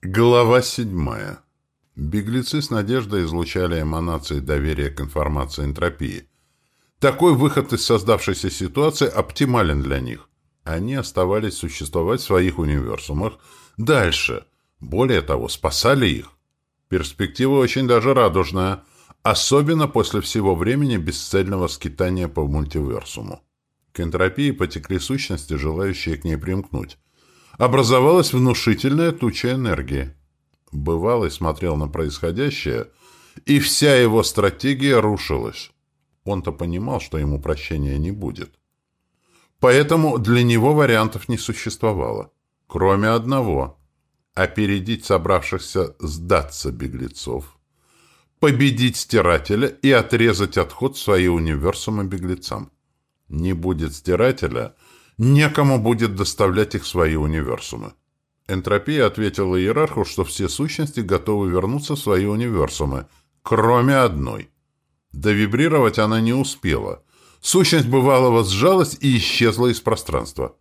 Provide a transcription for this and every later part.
Глава седьмая. Беглецы с надеждой излучали эманации доверия к информации энтропии. Такой выход из создавшейся ситуации оптимален для них. Они оставались существовать в своих универсумах дальше. Более того, спасали их. Перспектива очень даже радужная, особенно после всего времени бесцельного скитания по мультиверсуму. К энтропии потекли сущности, желающие к ней примкнуть образовалась внушительная туча энергии. Бывалый смотрел на происходящее, и вся его стратегия рушилась. Он-то понимал, что ему прощения не будет. Поэтому для него вариантов не существовало, кроме одного — опередить собравшихся сдаться беглецов, победить стирателя и отрезать отход в свои универсумы беглецам. Не будет стирателя — некому будет доставлять их в свои универсумы. Энтропия ответила иерарху, что все сущности готовы вернуться в свои универсумы, кроме одной. Довибрировать она не успела. Сущность бывалого сжалась и исчезла из пространства.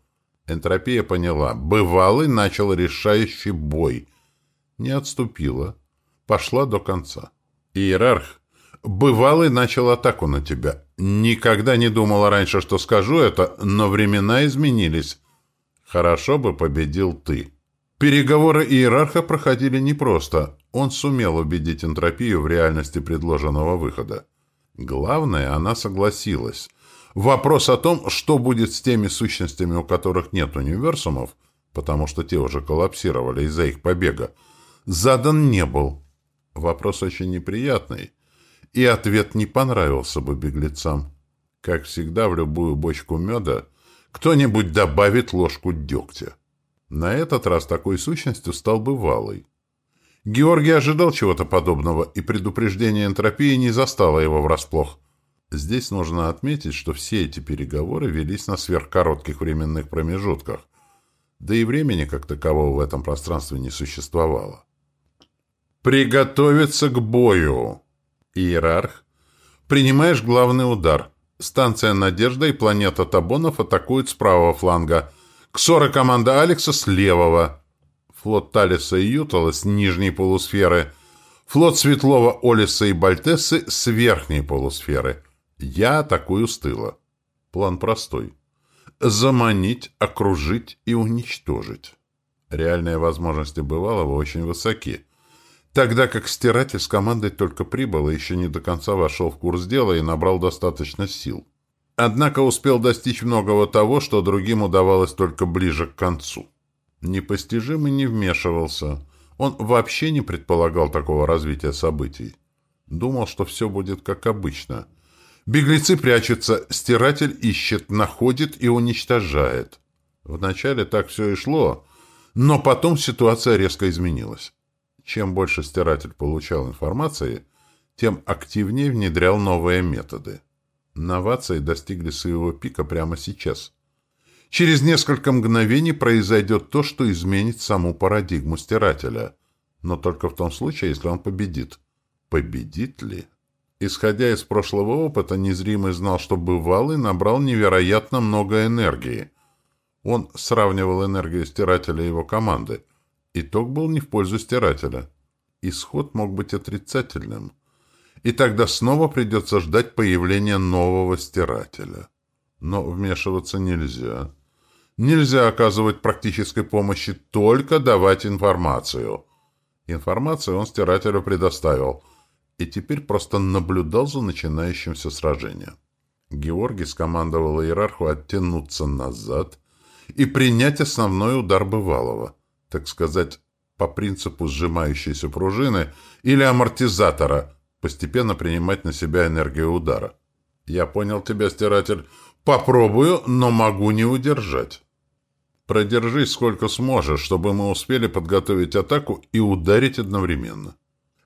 Энтропия поняла. Бывалый начал решающий бой. Не отступила. Пошла до конца. Иерарх Бывалый начал атаку на тебя. Никогда не думала раньше, что скажу это, но времена изменились. Хорошо бы победил ты. Переговоры иерарха проходили непросто. Он сумел убедить энтропию в реальности предложенного выхода. Главное, она согласилась. Вопрос о том, что будет с теми сущностями, у которых нет универсумов, потому что те уже коллапсировали из-за их побега, задан не был. Вопрос очень неприятный и ответ не понравился бы беглецам. Как всегда, в любую бочку меда кто-нибудь добавит ложку дегтя. На этот раз такой сущностью стал бывалый. Георгий ожидал чего-то подобного, и предупреждение энтропии не застало его врасплох. Здесь нужно отметить, что все эти переговоры велись на сверхкоротких временных промежутках, да и времени как такового в этом пространстве не существовало. «Приготовиться к бою!» Иерарх. Принимаешь главный удар. Станция «Надежда» и планета Табонов атакуют с правого фланга. Ксора команда Алекса с левого. Флот Талиса и Ютала с нижней полусферы. Флот Светлого Олиса и Бальтессы с верхней полусферы. Я атакую с тыла. План простой. Заманить, окружить и уничтожить. Реальные возможности бывалого очень высоки тогда как стиратель с командой только прибыл и еще не до конца вошел в курс дела и набрал достаточно сил. Однако успел достичь многого того, что другим удавалось только ближе к концу. Непостижимый не вмешивался. Он вообще не предполагал такого развития событий. Думал, что все будет как обычно. Беглецы прячутся, стиратель ищет, находит и уничтожает. Вначале так все и шло, но потом ситуация резко изменилась. Чем больше стиратель получал информации, тем активнее внедрял новые методы. Новации достигли своего пика прямо сейчас. Через несколько мгновений произойдет то, что изменит саму парадигму стирателя. Но только в том случае, если он победит. Победит ли? Исходя из прошлого опыта, незримый знал, что бывалый набрал невероятно много энергии. Он сравнивал энергию стирателя и его команды – Итог был не в пользу стирателя. Исход мог быть отрицательным. И тогда снова придется ждать появления нового стирателя. Но вмешиваться нельзя. Нельзя оказывать практической помощи, только давать информацию. Информацию он стирателю предоставил. И теперь просто наблюдал за начинающимся сражением. Георгий скомандовал иерарху оттянуться назад и принять основной удар бывалого так сказать, по принципу сжимающейся пружины или амортизатора, постепенно принимать на себя энергию удара. Я понял тебя, стиратель. Попробую, но могу не удержать. Продержись сколько сможешь, чтобы мы успели подготовить атаку и ударить одновременно.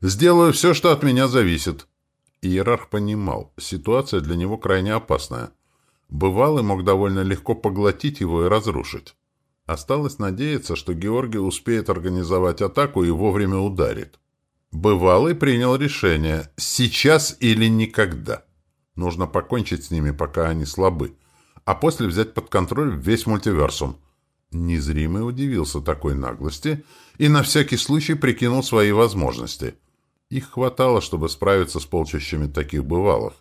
Сделаю все, что от меня зависит. Иерарх понимал, ситуация для него крайне опасная. Бывалый мог довольно легко поглотить его и разрушить. Осталось надеяться, что Георгий успеет организовать атаку и вовремя ударит. Бывалый принял решение «сейчас или никогда». Нужно покончить с ними, пока они слабы, а после взять под контроль весь мультиверсум. Незримый удивился такой наглости и на всякий случай прикинул свои возможности. Их хватало, чтобы справиться с полчищами таких бывалых.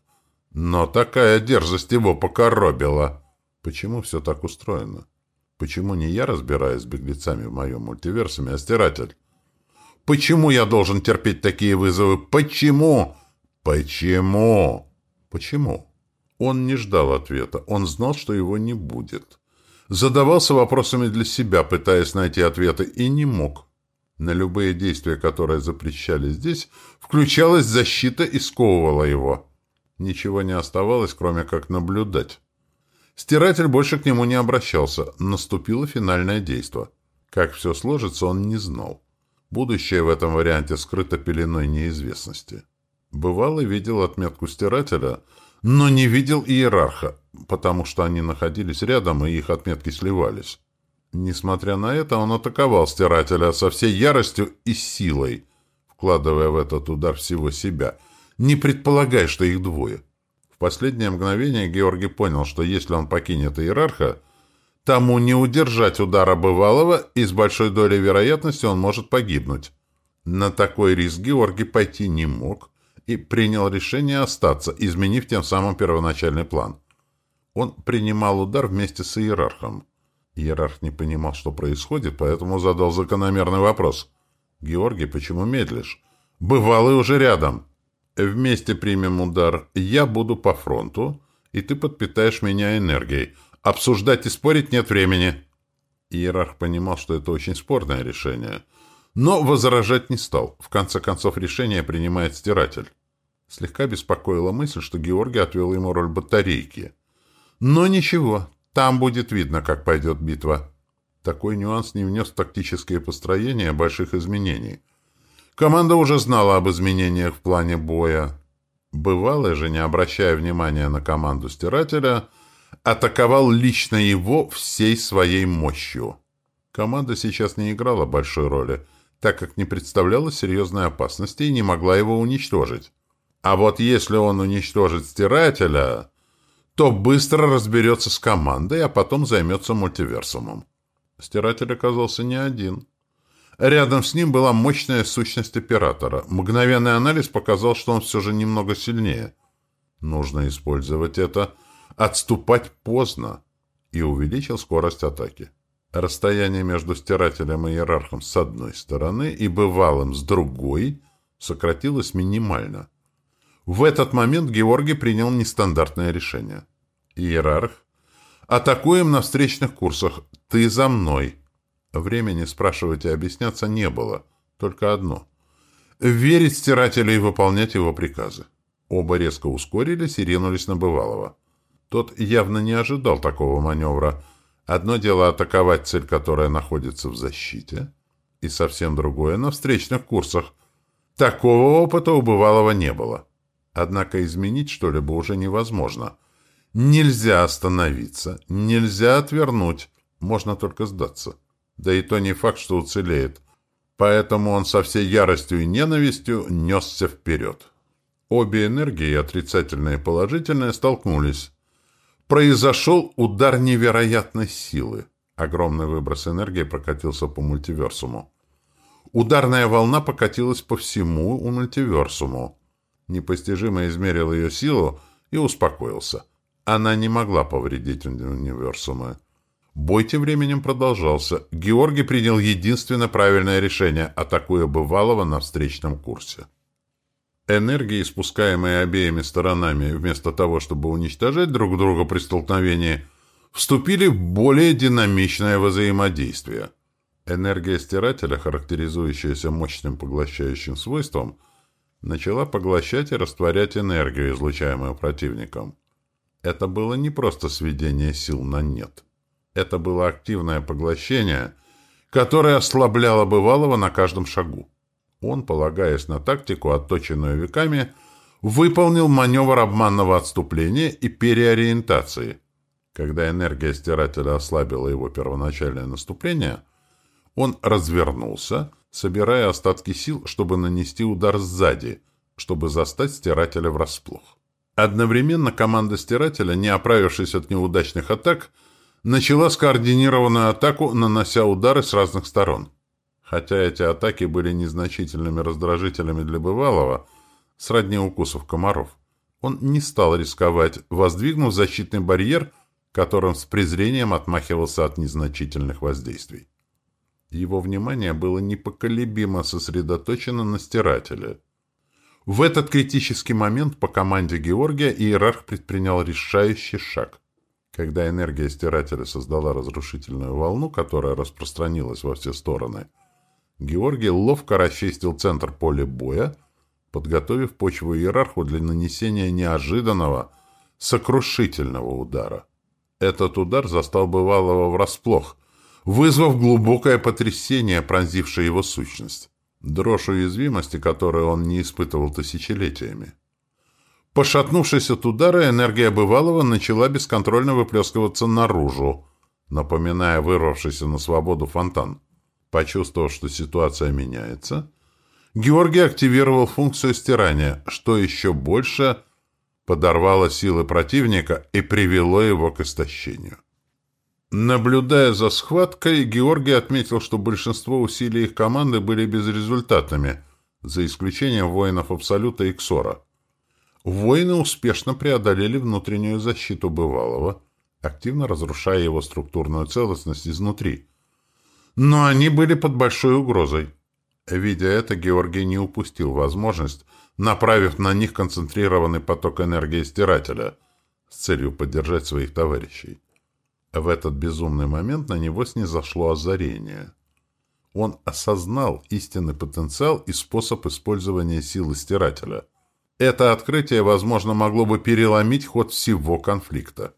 Но такая дерзость его покоробила. Почему все так устроено? Почему не я разбираюсь с беглецами в моем мультиверсуме, а стиратель? Почему я должен терпеть такие вызовы? Почему? Почему? Почему? Он не ждал ответа. Он знал, что его не будет. Задавался вопросами для себя, пытаясь найти ответы, и не мог. На любые действия, которые запрещали здесь, включалась защита и сковывала его. Ничего не оставалось, кроме как наблюдать. Стиратель больше к нему не обращался. Наступило финальное действо. Как все сложится, он не знал. Будущее в этом варианте скрыто пеленой неизвестности. Бывало, видел отметку стирателя, но не видел иерарха, потому что они находились рядом, и их отметки сливались. Несмотря на это, он атаковал стирателя со всей яростью и силой, вкладывая в этот удар всего себя, не предполагая, что их двое. Последнее мгновение Георгий понял, что если он покинет иерарха, Тому не удержать удара бывалого, и с большой долей вероятности он может погибнуть. На такой риск Георгий пойти не мог и принял решение остаться, изменив тем самым первоначальный план. Он принимал удар вместе с иерархом. Иерарх не понимал, что происходит, поэтому задал закономерный вопрос. «Георгий, почему медлишь? Бывалый уже рядом. Вместе примем удар. Я буду по фронту, и ты подпитаешь меня энергией». Обсуждать и спорить нет времени. Иерарх понимал, что это очень спорное решение, но возражать не стал. В конце концов, решение принимает стиратель. Слегка беспокоила мысль, что Георгий отвел ему роль батарейки. Но ничего, там будет видно, как пойдет битва. Такой нюанс не внес в тактические построения больших изменений. Команда уже знала об изменениях в плане боя. Бывалый же, не обращая внимания на команду стирателя, атаковал лично его всей своей мощью. Команда сейчас не играла большой роли, так как не представляла серьезной опасности и не могла его уничтожить. А вот если он уничтожит Стирателя, то быстро разберется с командой, а потом займется мультиверсумом. Стиратель оказался не один. Рядом с ним была мощная сущность оператора. Мгновенный анализ показал, что он все же немного сильнее. Нужно использовать это – Отступать поздно. И увеличил скорость атаки. Расстояние между стирателем и иерархом с одной стороны и бывалым с другой сократилось минимально. В этот момент Георгий принял нестандартное решение. Иерарх, атакуем на встречных курсах. Ты за мной. Времени спрашивать и объясняться не было. Только одно. Верить стирателю и выполнять его приказы. Оба резко ускорились и ринулись на бывалого. Тот явно не ожидал такого маневра. Одно дело атаковать цель, которая находится в защите, и совсем другое — на встречных курсах. Такого опыта у бывалого не было. Однако изменить что-либо уже невозможно. Нельзя остановиться, нельзя отвернуть, можно только сдаться. Да и то не факт, что уцелеет. Поэтому он со всей яростью и ненавистью несся вперед. Обе энергии, отрицательная и положительная, столкнулись произошел удар невероятной силы. Огромный выброс энергии прокатился по мультиверсуму. Ударная волна покатилась по всему мультиверсуму. Непостижимо измерил ее силу и успокоился. Она не могла повредить универсумы. Бой тем временем продолжался. Георгий принял единственно правильное решение, атакуя бывалого на встречном курсе. Энергии, испускаемые обеими сторонами, вместо того, чтобы уничтожать друг друга при столкновении, вступили в более динамичное взаимодействие. Энергия стирателя, характеризующаяся мощным поглощающим свойством, начала поглощать и растворять энергию, излучаемую противником. Это было не просто сведение сил на нет. Это было активное поглощение, которое ослабляло бывалого на каждом шагу. Он, полагаясь на тактику, отточенную веками, выполнил маневр обманного отступления и переориентации. Когда энергия стирателя ослабила его первоначальное наступление, он развернулся, собирая остатки сил, чтобы нанести удар сзади, чтобы застать стирателя врасплох. Одновременно команда стирателя, не оправившись от неудачных атак, начала скоординированную атаку, нанося удары с разных сторон. Хотя эти атаки были незначительными раздражителями для бывалого, сродни укусов комаров, он не стал рисковать, воздвигнув защитный барьер, которым с презрением отмахивался от незначительных воздействий. Его внимание было непоколебимо сосредоточено на стирателе. В этот критический момент по команде Георгия иерарх предпринял решающий шаг. Когда энергия стирателя создала разрушительную волну, которая распространилась во все стороны, Георгий ловко расчистил центр поля боя, подготовив почву иерарху для нанесения неожиданного, сокрушительного удара. Этот удар застал бывалого врасплох, вызвав глубокое потрясение, пронзившее его сущность. Дрожь уязвимости, которую он не испытывал тысячелетиями. Пошатнувшись от удара, энергия бывалого начала бесконтрольно выплескиваться наружу, напоминая вырвавшийся на свободу фонтан. Почувствовав, что ситуация меняется, Георгий активировал функцию стирания, что еще больше подорвало силы противника и привело его к истощению. Наблюдая за схваткой, Георгий отметил, что большинство усилий их команды были безрезультатными, за исключением воинов Абсолюта и Ксора. Воины успешно преодолели внутреннюю защиту бывалого, активно разрушая его структурную целостность изнутри. Но они были под большой угрозой. Видя это, Георгий не упустил возможность, направив на них концентрированный поток энергии стирателя с целью поддержать своих товарищей. В этот безумный момент на него снизошло озарение. Он осознал истинный потенциал и способ использования силы стирателя. Это открытие, возможно, могло бы переломить ход всего конфликта.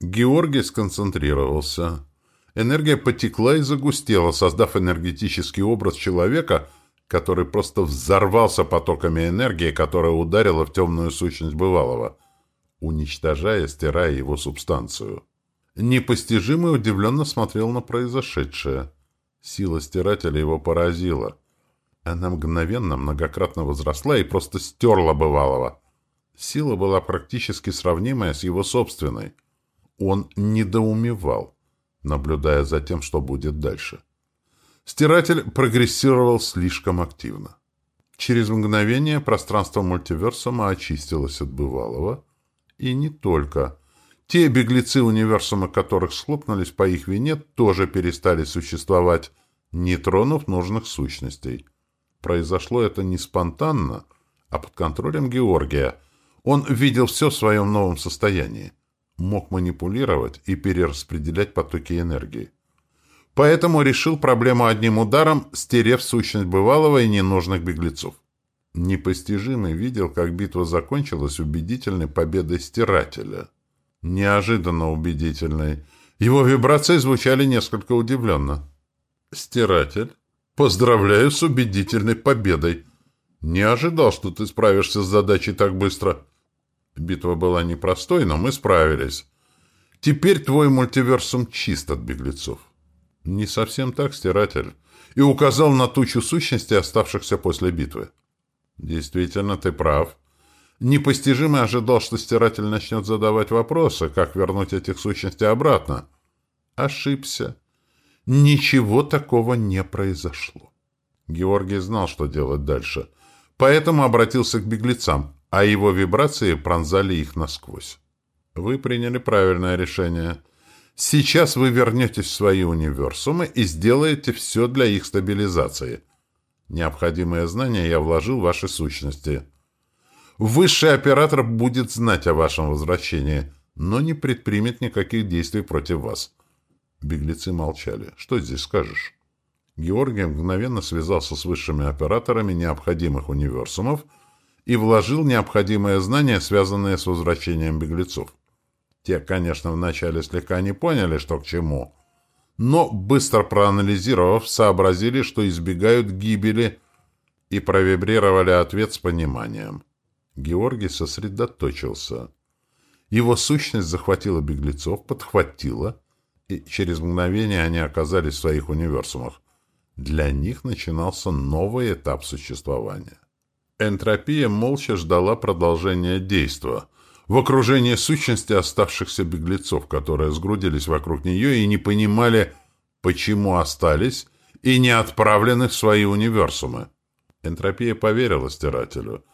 Георгий сконцентрировался. Энергия потекла и загустела, создав энергетический образ человека, который просто взорвался потоками энергии, которая ударила в темную сущность бывалого, уничтожая, стирая его субстанцию. Непостижимый удивленно смотрел на произошедшее. Сила стирателя его поразила. Она мгновенно, многократно возросла и просто стерла бывалого. Сила была практически сравнимая с его собственной. Он недоумевал, наблюдая за тем, что будет дальше. Стиратель прогрессировал слишком активно. Через мгновение пространство мультиверсума очистилось от бывалого. И не только – те беглецы универсума, которых схлопнулись по их вине, тоже перестали существовать, не тронув нужных сущностей. Произошло это не спонтанно, а под контролем Георгия. Он видел все в своем новом состоянии. Мог манипулировать и перераспределять потоки энергии. Поэтому решил проблему одним ударом, стерев сущность бывалого и ненужных беглецов. Непостижимый видел, как битва закончилась убедительной победой стирателя — неожиданно убедительной. Его вибрации звучали несколько удивленно. «Стиратель, поздравляю с убедительной победой. Не ожидал, что ты справишься с задачей так быстро. Битва была непростой, но мы справились. Теперь твой мультиверсум чист от беглецов». «Не совсем так, Стиратель» и указал на тучу сущностей, оставшихся после битвы. «Действительно, ты прав. Непостижимо ожидал, что стиратель начнет задавать вопросы, как вернуть этих сущностей обратно. Ошибся. Ничего такого не произошло. Георгий знал, что делать дальше, поэтому обратился к беглецам, а его вибрации пронзали их насквозь. Вы приняли правильное решение. Сейчас вы вернетесь в свои универсумы и сделаете все для их стабилизации. Необходимые знания я вложил в ваши сущности. Высший оператор будет знать о вашем возвращении, но не предпримет никаких действий против вас. Беглецы молчали. Что здесь скажешь? Георгий мгновенно связался с высшими операторами необходимых универсумов и вложил необходимые знания, связанные с возвращением беглецов. Те, конечно, вначале слегка не поняли, что к чему, но, быстро проанализировав, сообразили, что избегают гибели и провибрировали ответ с пониманием. Георгий сосредоточился. Его сущность захватила беглецов, подхватила, и через мгновение они оказались в своих универсумах. Для них начинался новый этап существования. Энтропия молча ждала продолжения действа. в окружении сущности оставшихся беглецов, которые сгрудились вокруг нее и не понимали, почему остались и не отправлены в свои универсумы. Энтропия поверила стирателю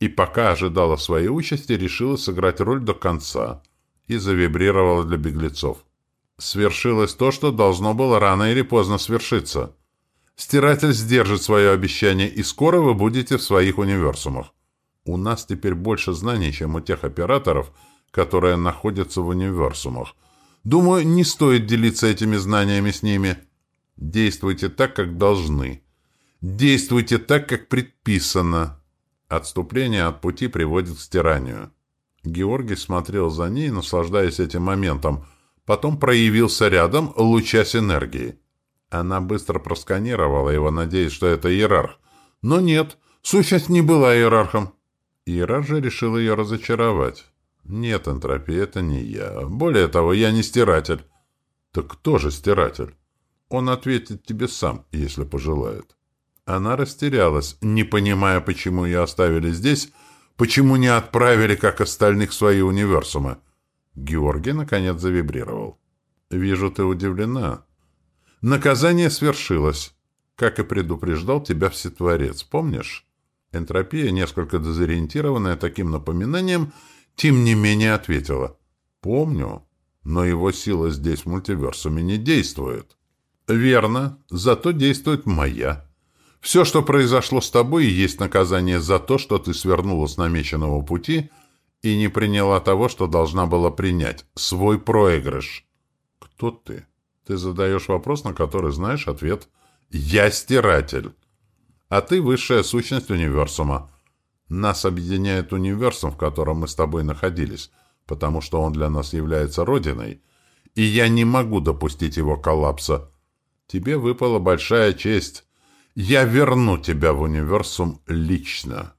и пока ожидала своей участи, решила сыграть роль до конца и завибрировала для беглецов. Свершилось то, что должно было рано или поздно свершиться. Стиратель сдержит свое обещание, и скоро вы будете в своих универсумах. У нас теперь больше знаний, чем у тех операторов, которые находятся в универсумах. Думаю, не стоит делиться этими знаниями с ними. Действуйте так, как должны. Действуйте так, как предписано. Отступление от пути приводит к стиранию. Георгий смотрел за ней, наслаждаясь этим моментом. Потом проявился рядом, лучась энергией. Она быстро просканировала его, надеясь, что это иерарх. Но нет, сущность не была иерархом. Ира же решил ее разочаровать. «Нет, энтропия, это не я. Более того, я не стиратель». «Так кто же стиратель?» «Он ответит тебе сам, если пожелает». Она растерялась, не понимая, почему ее оставили здесь, почему не отправили, как остальных, в свои универсумы. Георгий, наконец, завибрировал. «Вижу, ты удивлена. Наказание свершилось, как и предупреждал тебя Всетворец, помнишь?» Энтропия, несколько дезориентированная таким напоминанием, тем не менее ответила. «Помню, но его сила здесь мультиверсуме не действует». «Верно, зато действует моя. Все, что произошло с тобой, есть наказание за то, что ты свернула с намеченного пути и не приняла того, что должна была принять. Свой проигрыш». «Кто ты?» Ты задаешь вопрос, на который знаешь ответ. «Я стиратель» а ты высшая сущность универсума. Нас объединяет универсум, в котором мы с тобой находились, потому что он для нас является родиной, и я не могу допустить его коллапса. Тебе выпала большая честь. Я верну тебя в универсум лично».